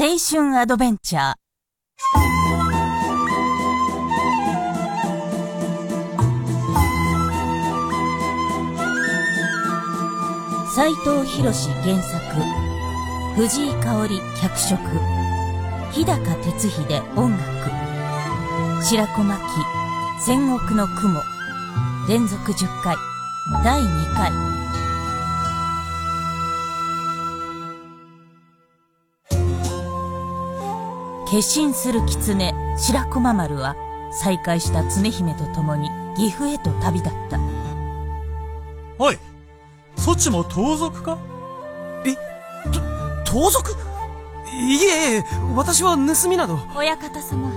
青春アドベンチャー。斉藤博原作。藤井香織脚色。日高哲秀音楽。白子巻戦国の雲。連続10回。第2回。化身する狐白駒丸は再会した常姫と共に岐阜へと旅立ったおいそちも盗賊か？え、と、盗賊？いえ、私は盗みなど。親方様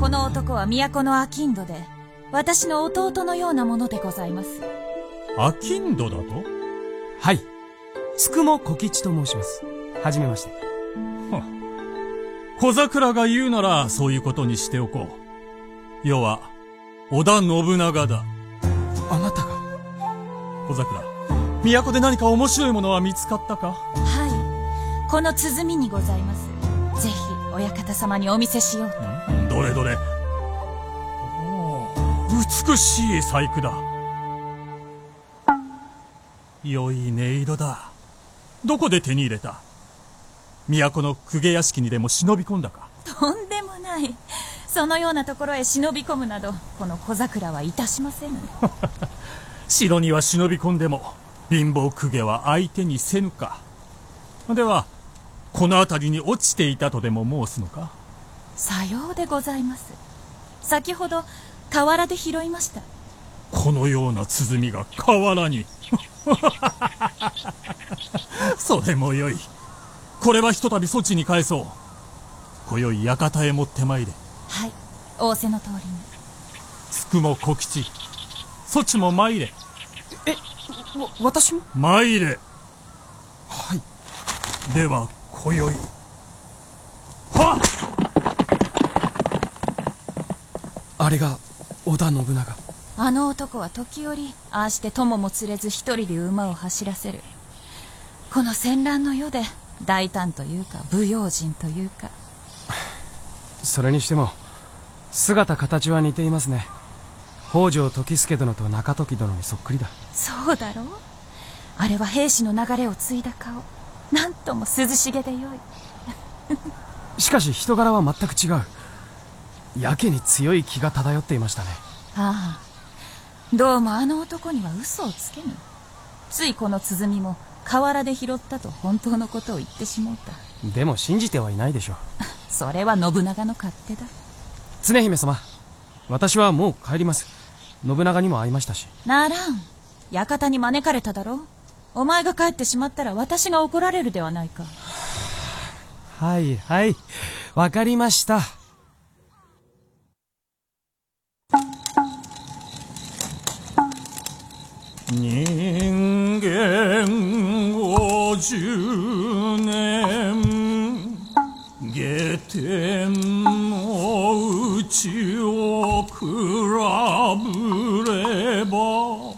この男は都の商人で私の弟のようなものでございます商人だと？はい。つくも小吉と申します。はじめまして。小桜が言うならそういうことにしておこう。要は、織田信長だ。あなたが？小桜、都で何か面白いものは見つかったか？はいこの鼓にございますぜひ親方様にお見せしようとどれどれ。おー美しい細工だ。良い音色だ。どこで手に入れた？都の公家屋敷にでも忍び込んだか？とんでもない。そのようなところへ忍び込むなどこの小桜はいたしませぬ 城には忍び込んでも貧乏公家は相手にせぬか？ではこの辺りに落ちていたとでも申すのか？さようでございます。先ほど河原で拾いました。このような鼓が河原に。それもよいこれはひとたびそちに返そう。今宵館へ持ってまいれ。はい。仰せの通りに。つくも小吉。そちも参れ。え、わ、私も？参れ。はい。では今宵。はっ！あれが、織田信長。あの男は時折ああして友も連れず一人で馬を走らせる。この戦乱の世で大胆というか不用心というかそれにしても、姿形は似ていますね。北条時助殿と中時殿にそっくりだ。そうだろうあれは兵士の流れを継いだ顔なんとも涼しげでよい しかし人柄は全く違う。やけに強い気が漂っていましたね。ああどうもあの男には嘘をつけぬついこの鼓も河原で拾ったと本当のことを言ってしもうたでも信じてはいないでしょう。それは信長の勝手だ常姫様、私はもう帰ります。信長にも会いましたし。ならん館に招かれただろお前が帰ってしまったら私が怒られるではないかはいはい。わかりました。人間五十年下天の内を比べれば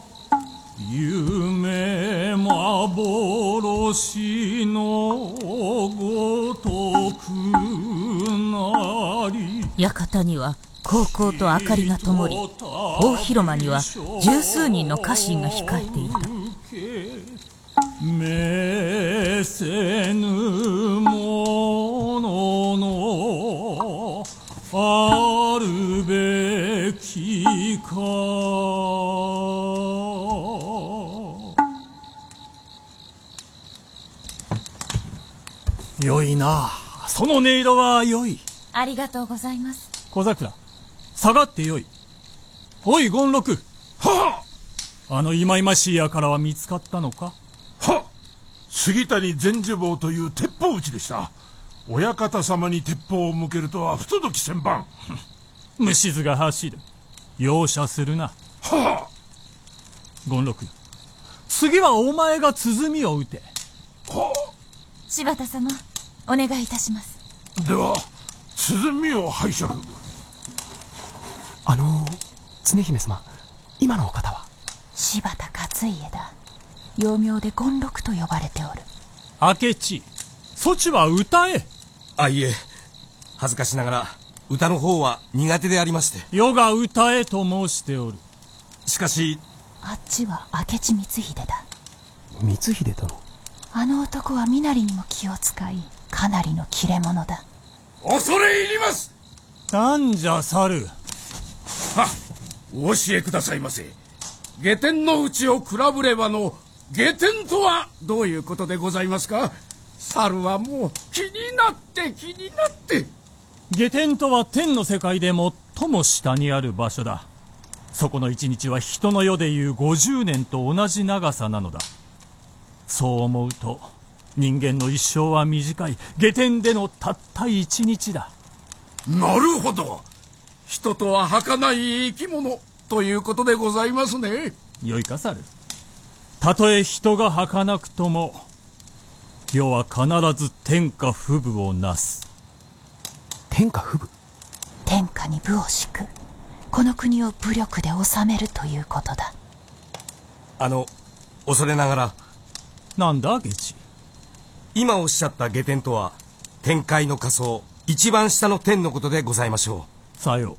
夢幻のごとくなり館には高校と明かりが灯り大広間には十数人の家臣が控えていたせぬもののあるべきかよいなその音色はよいありがとうございます。小桜下がってよい。おい権六。はあの忌々しい輩は見つかったのか？杉谷善寿坊という鉄砲撃ちでした。親方様に鉄砲を向けるとは不届き千番。虫図が走る容赦するな。は権六。次はお前が鼓を打て。あ。は柴田様お願いいたします。あでは鼓を拝借。あの常姫様、今のお方は？柴田勝家だ幼名で権六と呼ばれておる。明智そちは歌え。あいえ。恥ずかしながら歌の方は苦手でありまして。世が歌えと申しておる。しかしあっちは明智光秀だ。光秀殿？あの男は身なりにも気を使いかなりの切れ者だ。恐れ入ります！なんじゃ猿はお教えくださいませ。下天のうちを比べればの下天とはどういうことでございますか？猿はもう気になって気になって。下天とは天の世界で最も下にある場所だ。そこの一日は人の世でいう50年と同じ長さなのだ。そう思うと人間の一生は短い。下天でのたった一日だ。なるほど。人とは儚い生き物ということでございますね。よいか猿たとえ人が儚くとも世は必ず天下不武をなす。天下不武？天下に武を敷く。この国を武力で治めるということだ。あの恐れながら。なんだ下地？今おっしゃった下天とは天界の仮想一番下の天のことでございましょさよう。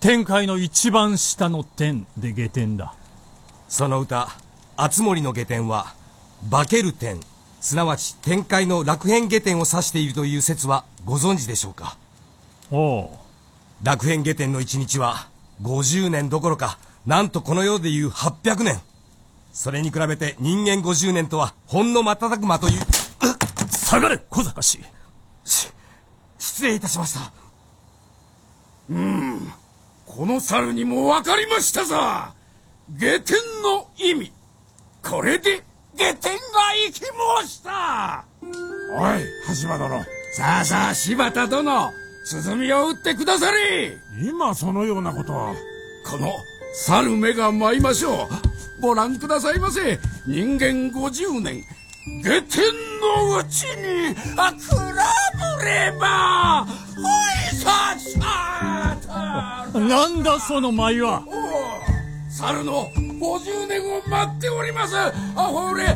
天界の一番下の天で下天だ。うその歌「あつ森の下天」は化ける天すなわち天界の楽編下天を指しているという説はご存知でしょうか？おう。楽編下天の一日は50年どころかなんとこの世でいう800年。それに比べて人間50年とはほんの瞬く間という 下がれ小賢し。し失礼いたしました。この猿にも分かりましたぞ下天の意味これで下天が生き申した。おい橋場殿。さあさあ柴田殿鼓を打ってくだされ。今そのようなことはこの猿目が舞いましょう。ご覧くださいませ。人間50年。下天のうちにあ比べればおいささたなんだその舞は。猿の50年を待っております。あほれお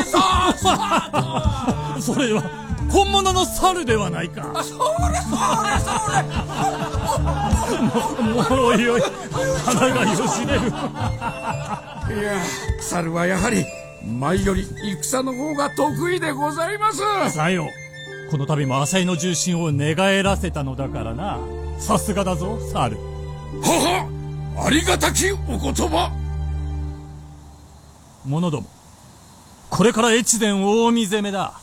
いささそれは本物の猿ではないか。それそれそもうよい鼻がよじれるれいや猿はやはり前より戦の方が得意でございますさよこの度も浅井の重心を寝返らせたのだからなさすがだぞ猿ははありがたきお言葉者ども。これから越前大見攻めだ。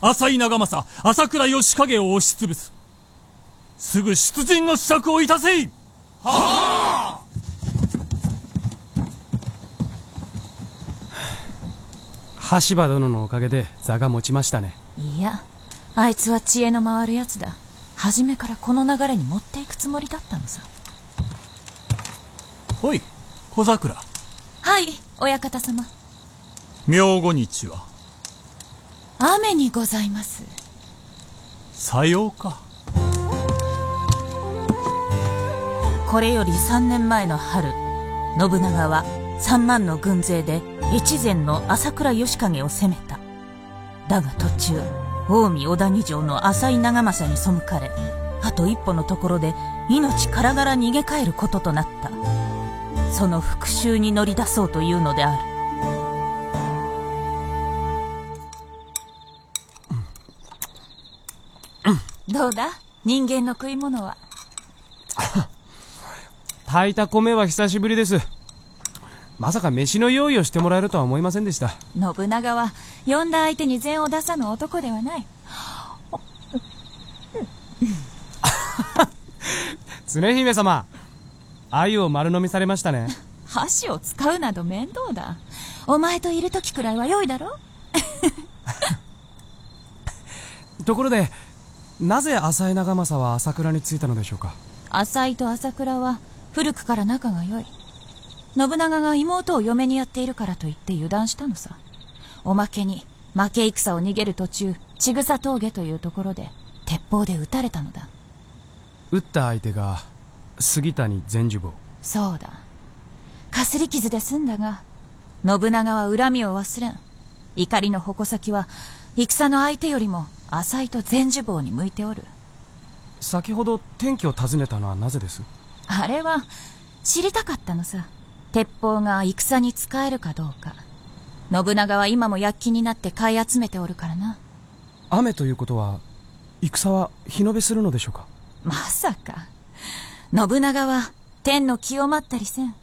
浅井長政朝倉義景を押しつぶす。すぐ出陣の支度をいたせい。羽柴殿のおかげで座が持ちましたね。いやあいつは知恵の回るやつだ。初めからこの流れに持っていくつもりだったのさ。おい小桜。はい親方様。明後日は？雨にございます。さようか。これより3年前の春信長は3万の軍勢で越前の朝倉義景を攻めた。だが途中近江小谷城の浅井長政に背かれあと一歩のところで命からがら逃げ帰ることとなったその復讐に乗り出そうというのである。どうだ？人間の食い物は？炊いた米は久しぶりです。まさか飯の用意をしてもらえるとは思いませんでした。信長は呼んだ相手に善を出さぬ男ではない。常姫様鮎を丸飲みされましたね。箸を使うなど面倒だ。お前といる時くらいは良いだろ？ところでなぜ浅井長政は朝倉に着いたのでしょうか？浅井と朝倉は古くから仲が良い。信長が妹を嫁にやっているからと言って油断したのさ。おまけに負け戦を逃げる途中千草峠というところで鉄砲で撃たれたのだ。撃った相手が杉谷善寿坊そうだ。かすり傷で済んだが信長は恨みを忘れん。怒りの矛先は戦の相手よりも浅いと全樹棒に向いておる。先ほど天気を尋ねたのはなぜです？あれは知りたかったのさ。鉄砲が戦に使えるかどうか。信長は今も躍起になって買い集めておるからな。雨ということは戦は日延べするのでしょうか？まさか信長は天の気を待ったりせん。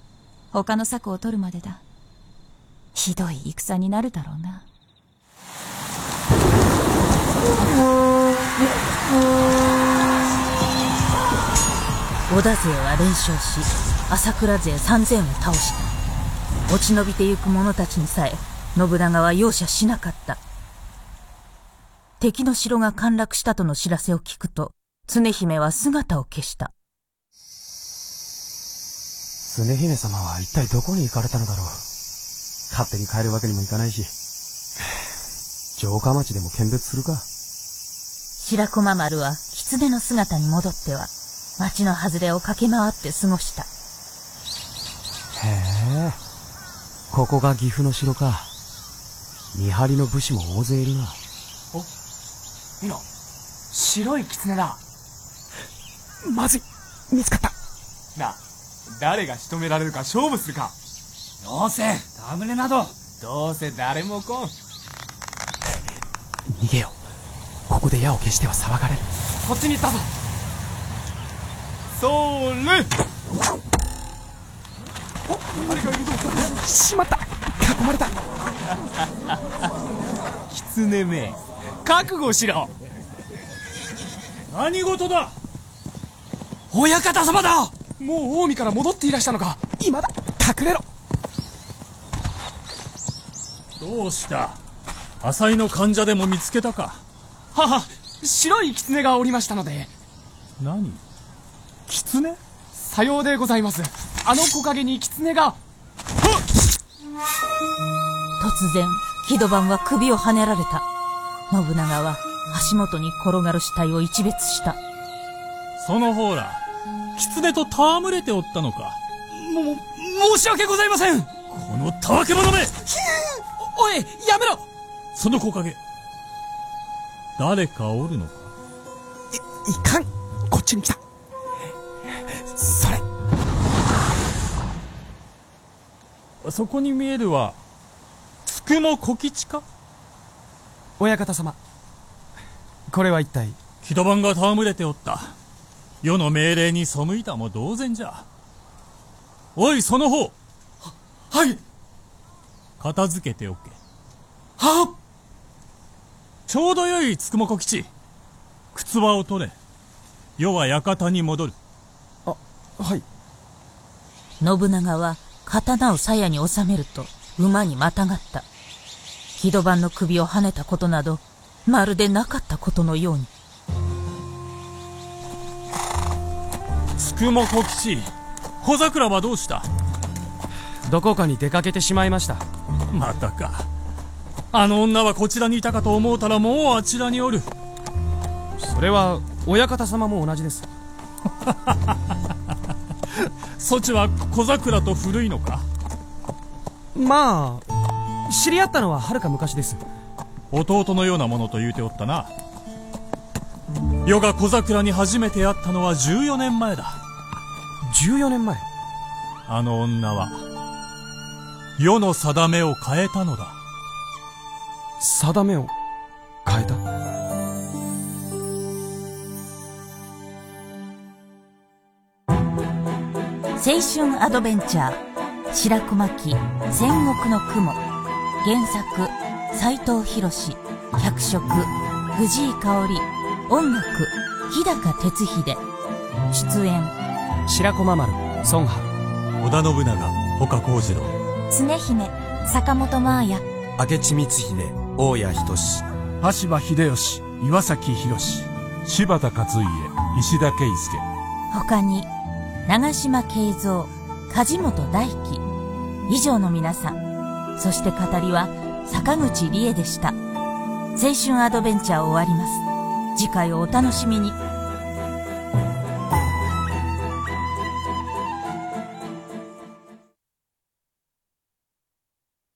他の策を取るまでだ。ひどい戦になるだろうな。織田勢は連勝し朝倉勢3000を倒した。落ち延びてゆく者たちにさえ信長は容赦しなかった。敵の城が陥落したとの知らせを聞くと常姫は姿を消した。常姫様は一体どこに行かれたのだろう？勝手に帰るわけにもいかないし。城下町でも見別するか？白駒丸は狐の姿に戻っては町の外れを駆け回って過ごした。へえ。ここが岐阜の城か。見張りの武士も大勢いるな。見ろ白い狐だ。まずい見つかった。なあ誰が仕留められるか勝負するか。どうせダなど。どうせ誰も来ん。逃げよう。ここで矢を消しては騒がれる。こっちに行ったぞ。そーれおあれがいるぞ。しまった囲まれた。狐め。覚悟しろ。何事だ。親方様だもう近江から戻っていらしたのか。今だ。隠れろ。どうした？浅井の患者でも見つけたか？はは。白い狐がおりましたので。何？狐？さようでございます。あの木陰に狐が。突然木戸番は首をはねられた。信長は足元に転がる死体を一別した。その方ら狐と戯れておったのか。も申し訳ございません。このたわけ者め。おいやめろ。その木陰。誰かおるのか。いいかん。こっちに来た。それ。そこに見えるはつくも小吉か？親方様。これは一体。木戸番が戯れておった世の命令に背いたも同然じゃ。おいその方。はい。片付けておけ。はちょうどよいつくも小吉。靴輪を取れ。世は館に戻る。はい。信長は刀を鞘に収めると馬にまたがった。木戸番の首をはねたことなどまるでなかったことのようにつくも小吉小桜はどうした？どこかに出かけてしまいました。またか。あの女はこちらにいたかと思うたらもうあちらにおる。それは親方様も同じです。そちは小桜と古いのか？まあ知り合ったのははるか昔です。弟のようなものと言うておったな。世が小桜に初めて会ったのは14年前だ14年前。あの女は世の定めを変えたのだ。定めを変えた？青春アドベンチャー白駒記戦国の雲。原作斎藤博脚色藤井香織。音楽日高哲秀。出演白駒丸孫波。織田信長岡幸次郎。常姫坂本真綾。明智光秀大谷仁志。羽柴秀吉岩崎宏柴田勝家石田圭介。他に長島慶三梶本大輝以上の皆さん。そして語りは坂口理恵でした。青春アドベンチャー終わります。次回をお楽しみに